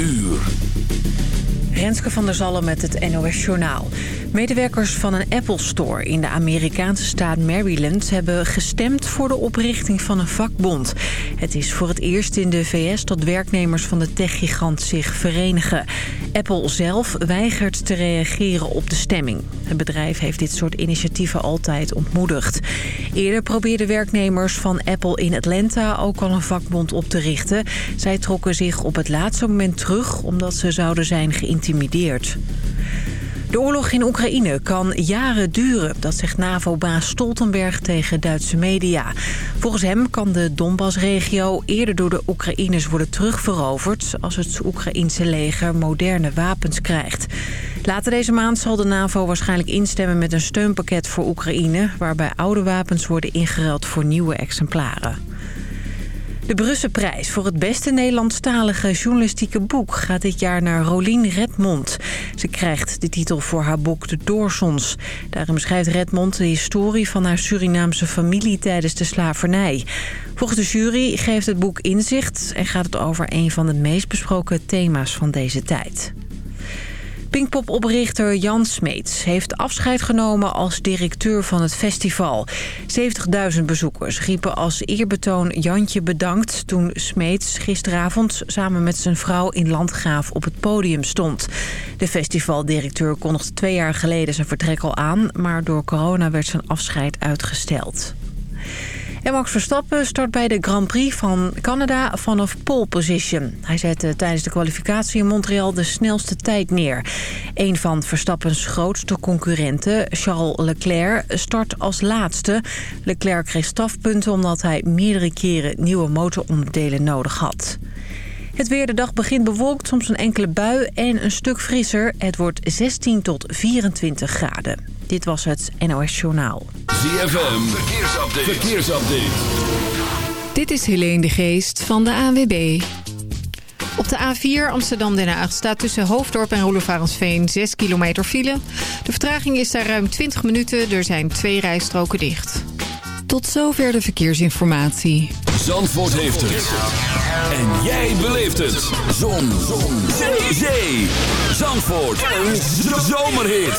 uur. Renske van der Zallen met het NOS Journaal. Medewerkers van een Apple Store in de Amerikaanse staat Maryland... hebben gestemd voor de oprichting van een vakbond. Het is voor het eerst in de VS dat werknemers van de techgigant zich verenigen. Apple zelf weigert te reageren op de stemming. Het bedrijf heeft dit soort initiatieven altijd ontmoedigd. Eerder probeerden werknemers van Apple in Atlanta ook al een vakbond op te richten. Zij trokken zich op het laatste moment terug omdat ze zouden zijn geïntimideerd. De oorlog in Oekraïne kan jaren duren, dat zegt NAVO-baas Stoltenberg tegen Duitse media. Volgens hem kan de Donbass-regio eerder door de Oekraïners worden terugveroverd... als het Oekraïense leger moderne wapens krijgt. Later deze maand zal de NAVO waarschijnlijk instemmen met een steunpakket voor Oekraïne... waarbij oude wapens worden ingeruild voor nieuwe exemplaren. De Brusselprijs voor het beste Nederlandstalige journalistieke boek... gaat dit jaar naar Rolien Redmond. Ze krijgt de titel voor haar boek De Doorsons. Daarin beschrijft Redmond de historie van haar Surinaamse familie... tijdens de slavernij. Volgens de jury geeft het boek inzicht... en gaat het over een van de meest besproken thema's van deze tijd. Pinkpop-oprichter Jan Smeets heeft afscheid genomen als directeur van het festival. 70.000 bezoekers riepen als eerbetoon Jantje bedankt... toen Smeets gisteravond samen met zijn vrouw in Landgraaf op het podium stond. De festivaldirecteur kondigde twee jaar geleden zijn vertrek al aan... maar door corona werd zijn afscheid uitgesteld. En Max Verstappen start bij de Grand Prix van Canada vanaf pole position. Hij zette tijdens de kwalificatie in Montreal de snelste tijd neer. Een van Verstappens grootste concurrenten, Charles Leclerc, start als laatste. Leclerc kreeg strafpunten omdat hij meerdere keren nieuwe motoronderdelen nodig had. Het weer de dag begint bewolkt, soms een enkele bui en een stuk frisser. Het wordt 16 tot 24 graden. Dit was het NOS Journaal. ZFM, verkeersupdate. verkeersupdate. Dit is Helene de Geest van de ANWB. Op de A4 Amsterdam-Den Haag staat tussen Hoofddorp en Roelofarensveen 6 kilometer file. De vertraging is daar ruim 20 minuten. Er zijn twee rijstroken dicht. Tot zover de verkeersinformatie. Zandvoort heeft het. En jij beleeft het. Zon. Zon. Zee. Zee. Zandvoort. Een zomerhit.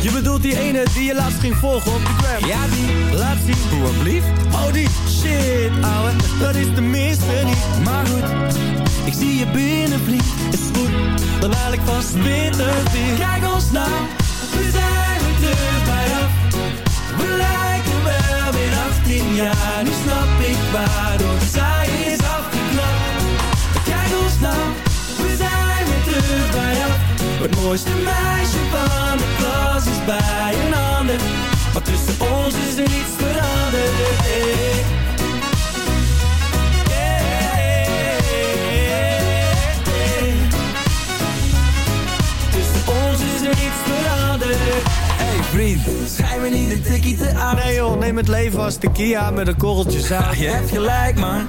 Je bedoelt die ene die je laatst ging volgen op de gram? Ja die, laat zien. Hoe blieft? Oh die, shit ouwe, dat is de minste niet. Maar goed, ik zie je binnen vriend Is goed, dan haal ik vast bitter weer. Kijk ons nou, we zijn weer terug bij af. We lijken wel weer 18 jaar. Nu snap ik waarom zij is afgeknapt. Kijk ons nou, we zijn weer terug bij af Het mooiste meisje van de klas is bij een ander Maar tussen ons is er niets veranderd hey. Hey vriend, schijn me niet een tikkie te aan. Nee joh, neem het leven als tequila met een korreltje zout. Ja, je hebt gelijk man.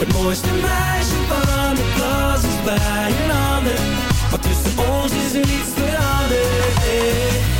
Het mooiste meisje van de klas is bij een ander. Maar tussen ons is er niets veranderd.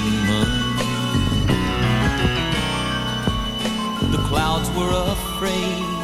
Were afraid.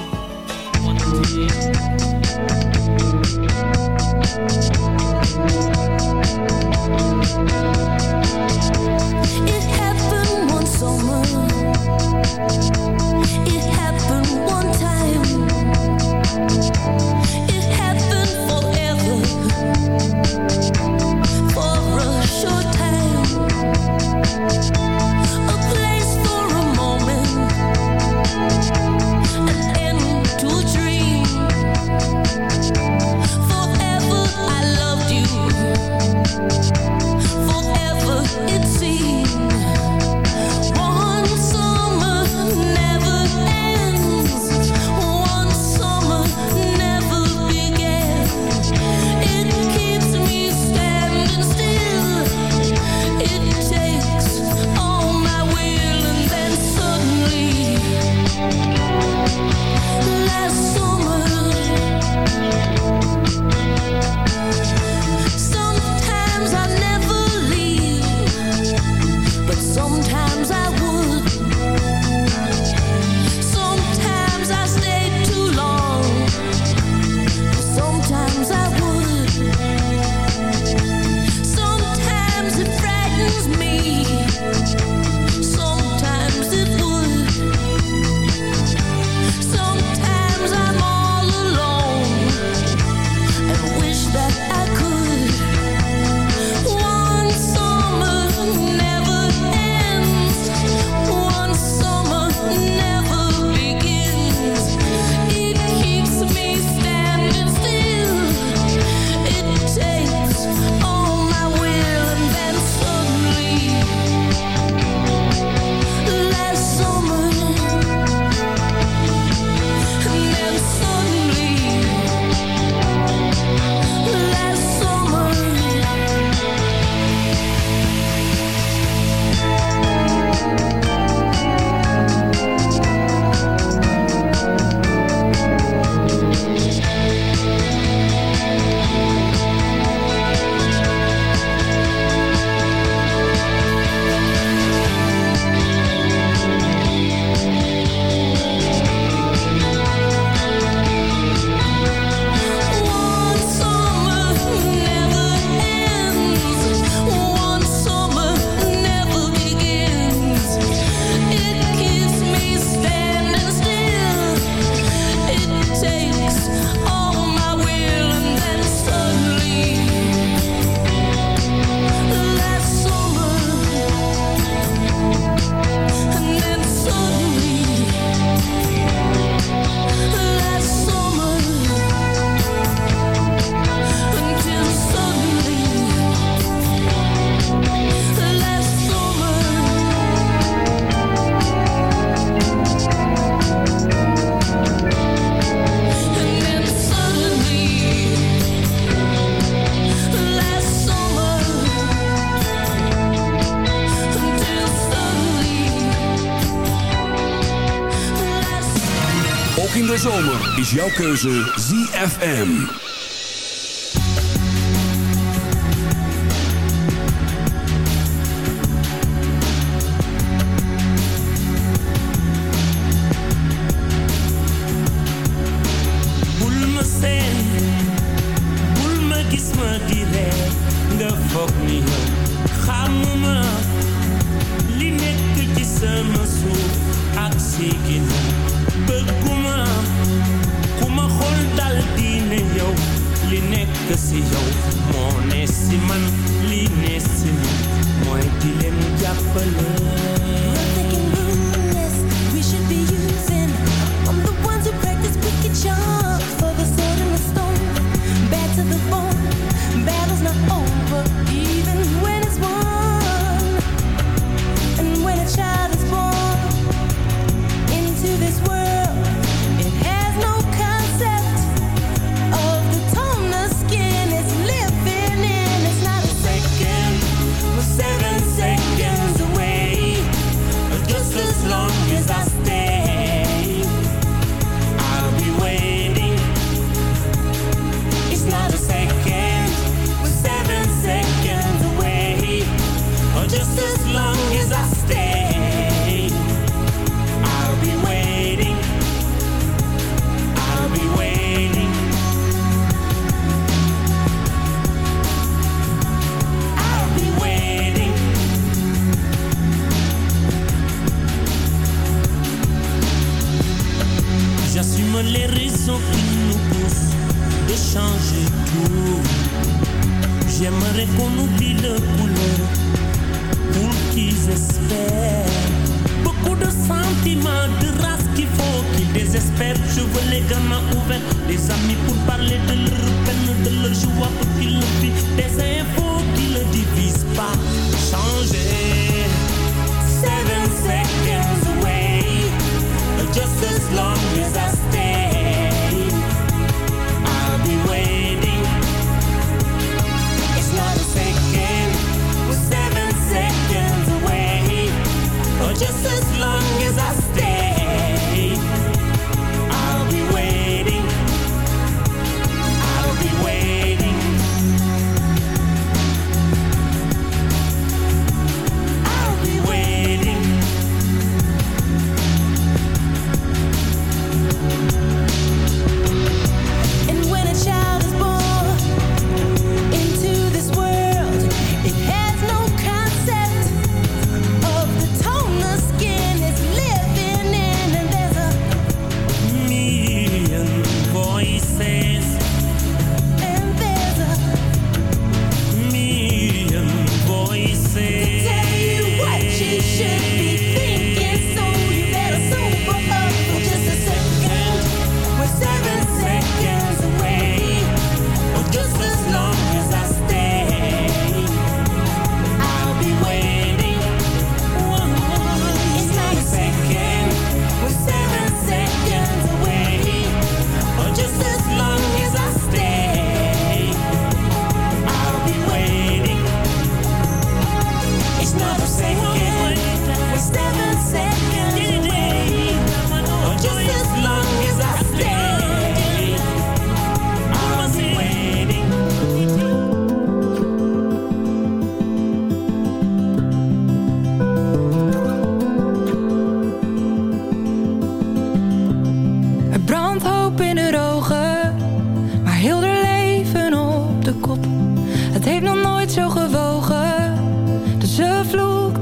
jouw keuze ZFM. que si yo, monésiman.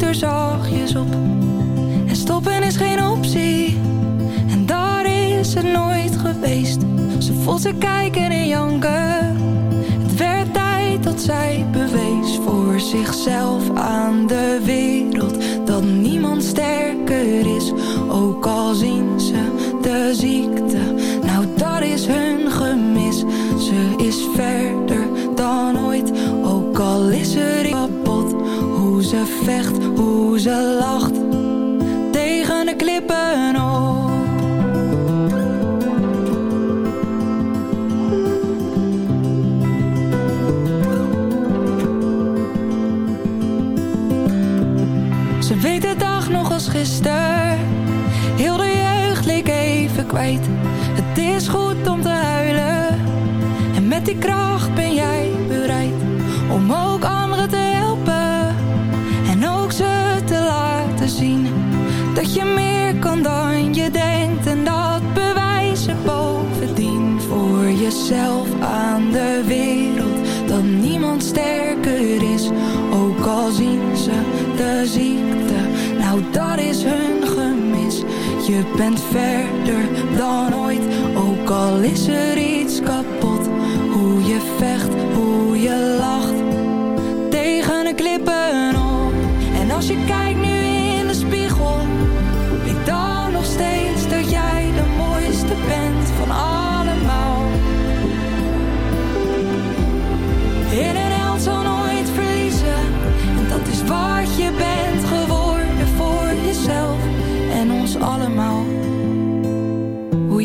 er zachtjes op. En stoppen is geen optie, en daar is het nooit geweest. Ze voelt ze kijken en janken. Het werd tijd dat zij bewees voor zichzelf aan de wereld. Dat niemand sterker is, ook al zien ze de ziekte. Nou, dat is hun gemis, ze is ver vecht, hoe ze lacht Tegen de klippen op. Ze weet de dag nog als gisteren. Heel de jeugd leek even kwijt. Het is goed om te huilen. En met die kracht ben jij bereid Om ook kan dan je denkt. En dat bewijzen bovendien voor jezelf aan de wereld. Dat niemand sterker is, ook al zien ze de ziekte. Nou dat is hun gemis. Je bent verder dan ooit, ook al is er iets kapot. Hoe je vecht, hoe je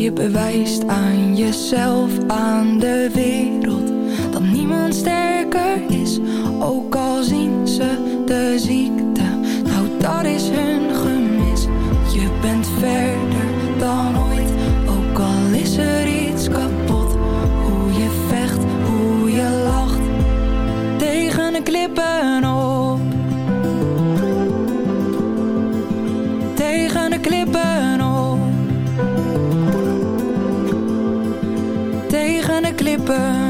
je bewijst aan jezelf, aan de wereld, dat niemand sterker is, ook al zien ze de ziekte. Nou, dat is hun gemis. Je bent verder burn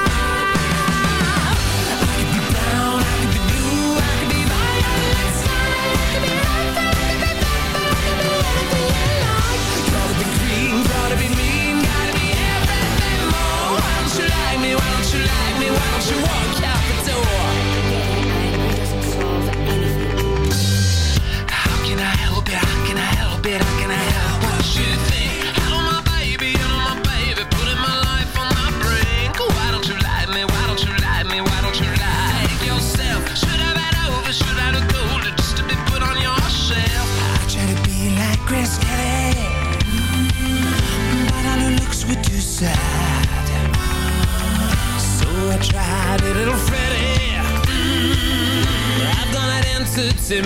Zit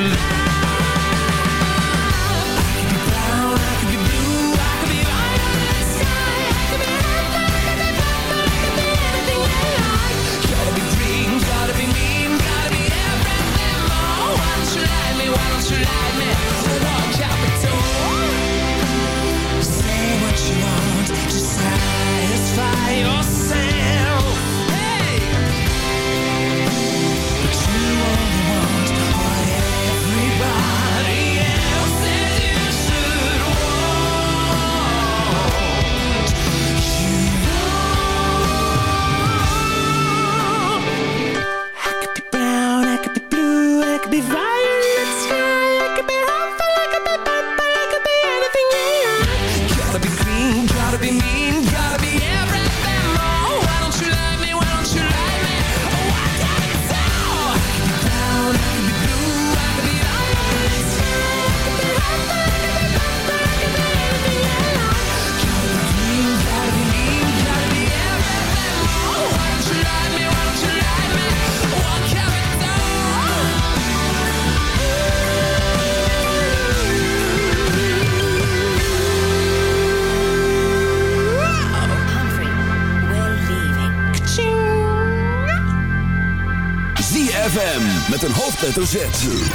hoofdletter Z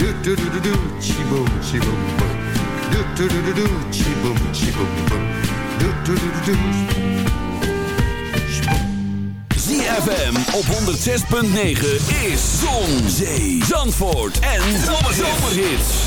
Do do do do do, chi boom, chi boom boom. Do do do do do, chi boom, chi boom boom. Do do do do. ZFM op 106.9 is Zon, Zee, Zandvoort en Zomerhits.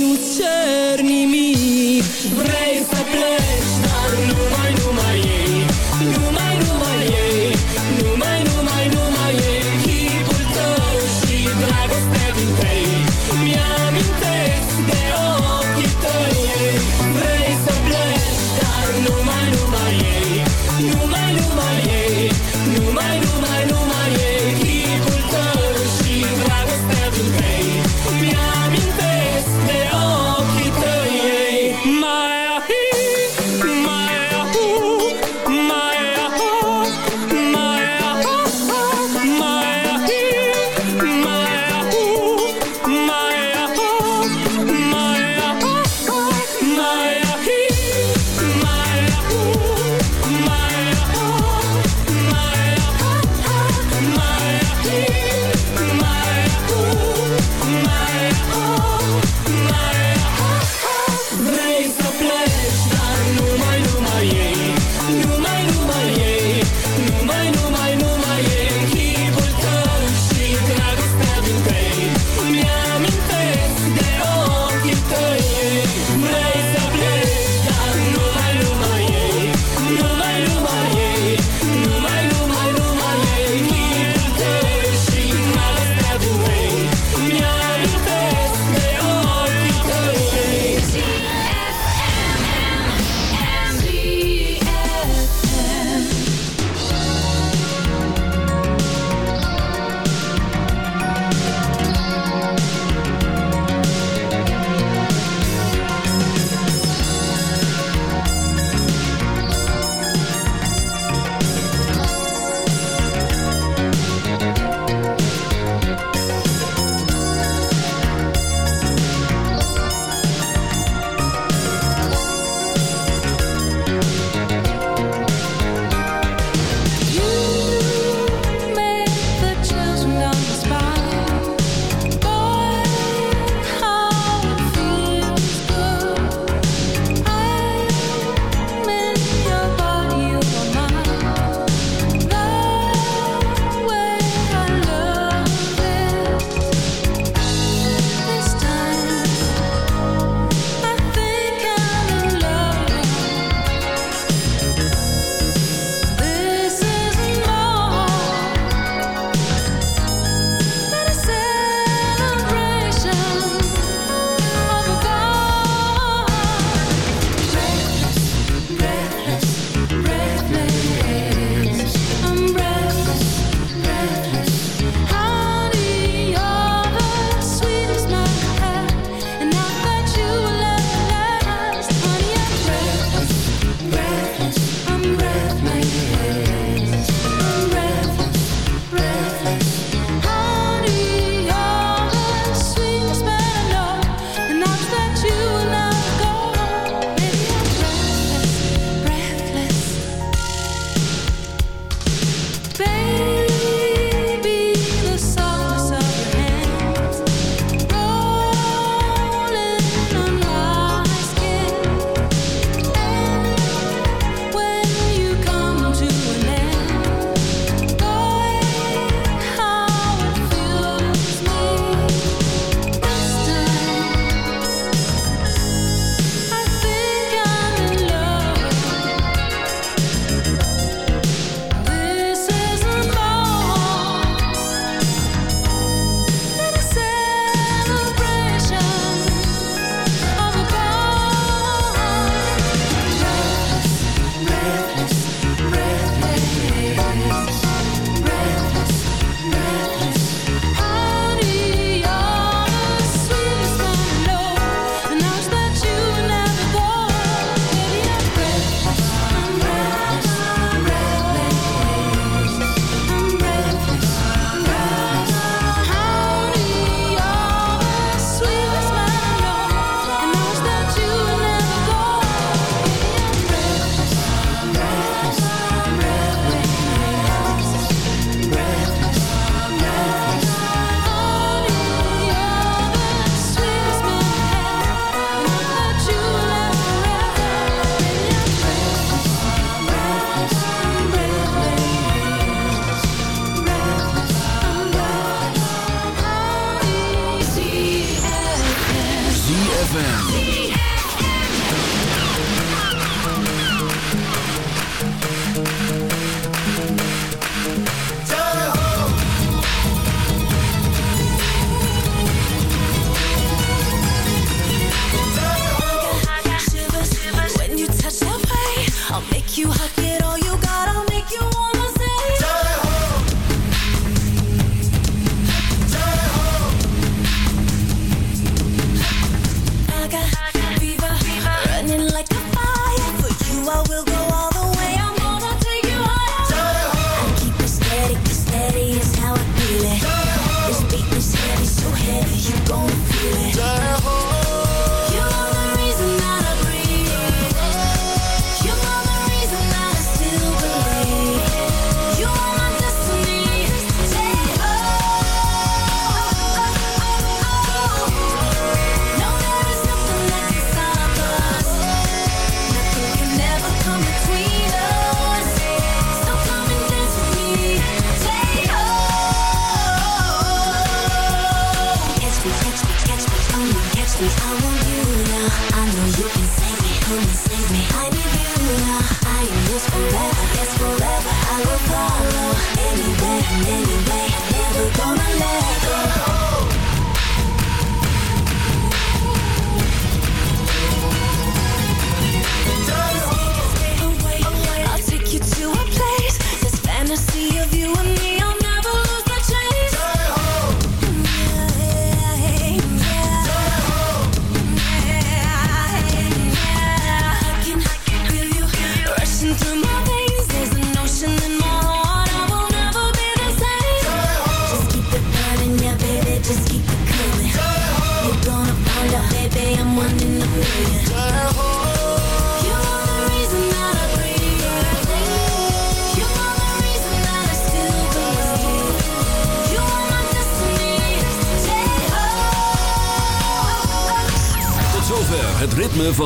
Nu cer nimic. Vrei să pleci,